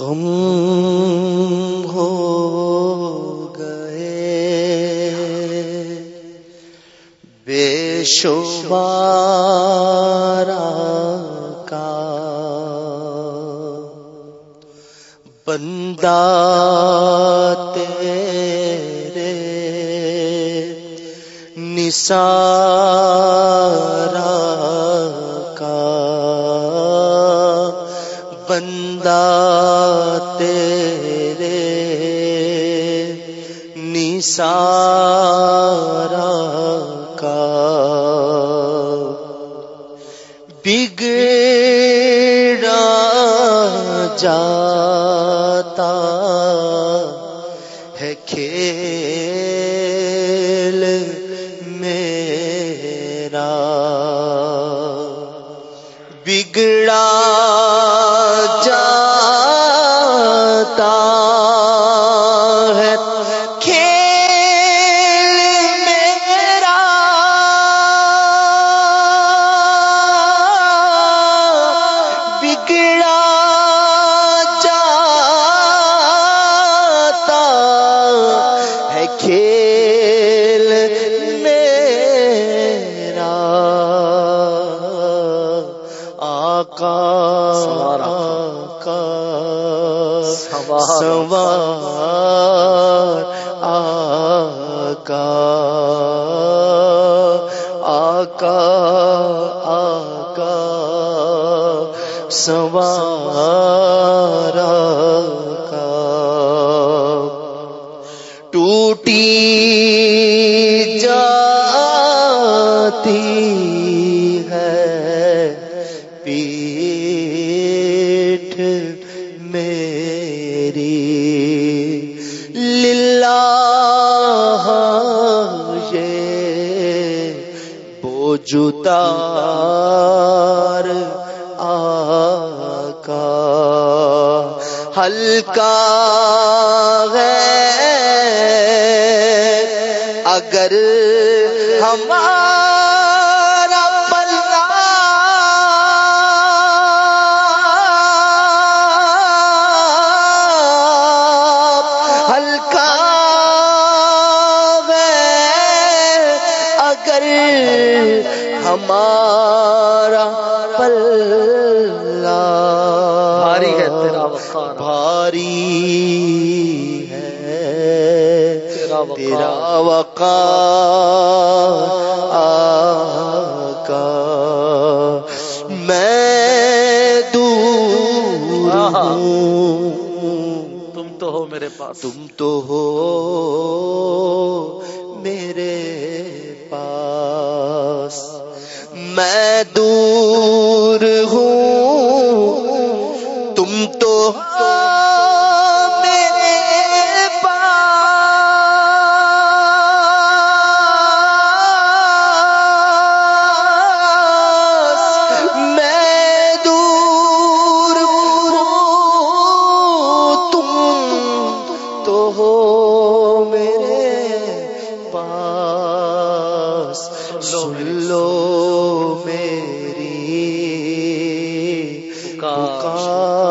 غم ہو گئے۔ بے شمار کا بندہ تیرے نثارا کا بندہ تیرے نثارا کا بگڑا جاتا بگڑا جاتا ہے۔ کھیل میرا بگڑا جاتا ہے۔ کھیل آقا۔ سوار آقا آقا آقا سوار آقا۔ ٹوٹی جاتی ہے۔ میری للہ یہ بوجھتار آقا۔ ہلکا ہے۔ اگر ہمارا اگر ہمارا پلہ بھاری ہے تیرا وقار۔ بھاری ہے۔ تیرا وقار۔ آقا۔ میں دور۔ ہوں۔ تم تو ہو میرے پاس۔ تم تو ہو کا۔